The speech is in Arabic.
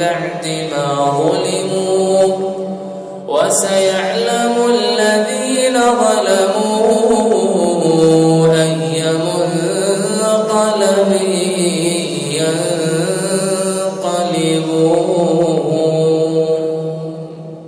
بعد ما ظلموا وسيعلم الذين